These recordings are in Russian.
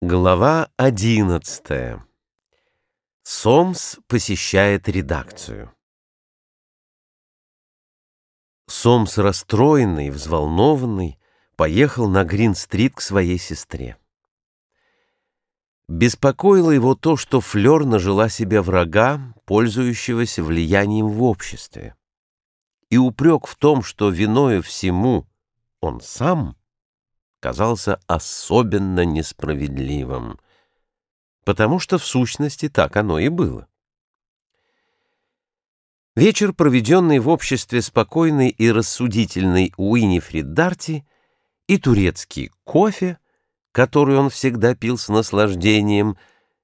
Глава одиннадцатая. Сомс посещает редакцию. Сомс, расстроенный, взволнованный, поехал на Грин-стрит к своей сестре. Беспокоило его то, что Флёр нажила себе врага, пользующегося влиянием в обществе. И упрек в том, что виною всему он сам — казался особенно несправедливым, потому что в сущности так оно и было. Вечер, проведенный в обществе спокойной и рассудительной Уинифрид Дарти, и турецкий кофе, который он всегда пил с наслаждением,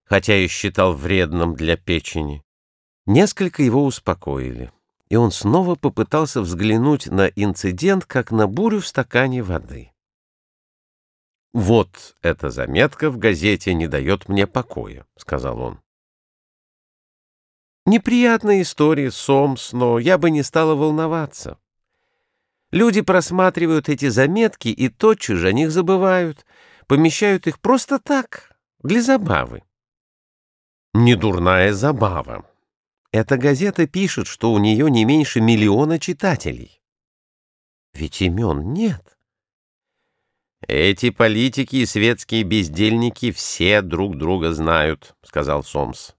хотя и считал вредным для печени, несколько его успокоили, и он снова попытался взглянуть на инцидент, как на бурю в стакане воды. «Вот эта заметка в газете не дает мне покоя», — сказал он. «Неприятная история, Сомс, но я бы не стала волноваться. Люди просматривают эти заметки и тотчас же о них забывают, помещают их просто так, для забавы». «Недурная забава. Эта газета пишет, что у нее не меньше миллиона читателей». «Ведь имен нет». «Эти политики и светские бездельники все друг друга знают», — сказал Сомс.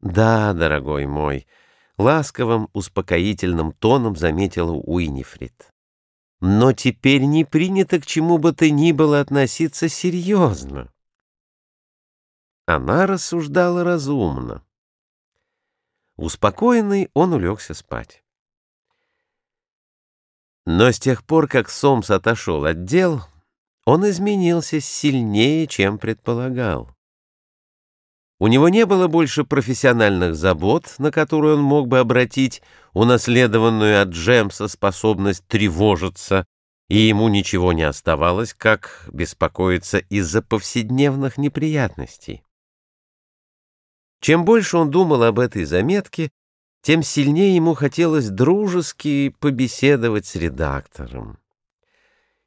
«Да, дорогой мой», — ласковым, успокоительным тоном заметила Уинифрид. «Но теперь не принято к чему бы то ни было относиться серьезно». Она рассуждала разумно. Успокоенный, он улегся спать. Но с тех пор, как Сомс отошел от дел, он изменился сильнее, чем предполагал. У него не было больше профессиональных забот, на которые он мог бы обратить унаследованную от Джемса способность тревожиться, и ему ничего не оставалось, как беспокоиться из-за повседневных неприятностей. Чем больше он думал об этой заметке, тем сильнее ему хотелось дружески побеседовать с редактором.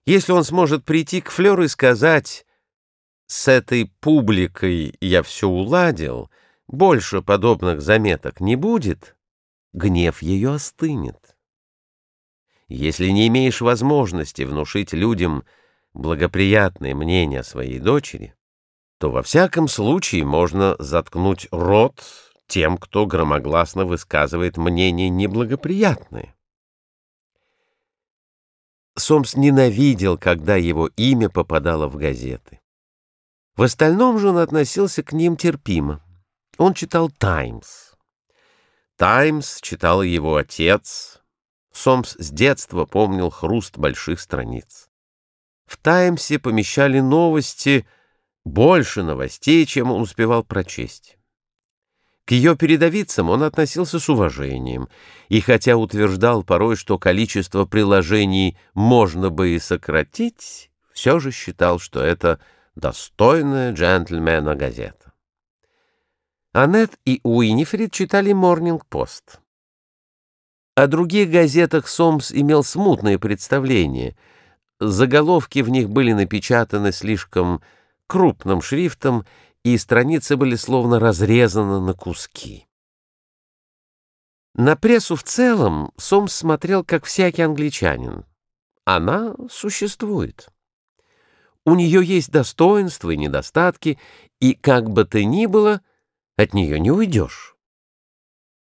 Если он сможет прийти к Флёру и сказать «С этой публикой я все уладил, больше подобных заметок не будет», гнев ее остынет. Если не имеешь возможности внушить людям благоприятное мнение о своей дочери, то во всяком случае можно заткнуть рот тем, кто громогласно высказывает мнение неблагоприятное. Сомс ненавидел, когда его имя попадало в газеты. В остальном же он относился к ним терпимо. Он читал «Таймс». «Таймс» читал его отец. Сомс с детства помнил хруст больших страниц. В «Таймсе» помещали новости, больше новостей, чем он успевал прочесть. К ее передовицам он относился с уважением, и хотя утверждал порой, что количество приложений можно бы и сократить, все же считал, что это достойная джентльмена газета. Аннет и Уинифрид читали «Морнинг-пост». О других газетах Сомс имел смутное представление. Заголовки в них были напечатаны слишком крупным шрифтом, и страницы были словно разрезаны на куски. На прессу в целом Сомс смотрел, как всякий англичанин. Она существует. У нее есть достоинства и недостатки, и как бы то ни было, от нее не уйдешь.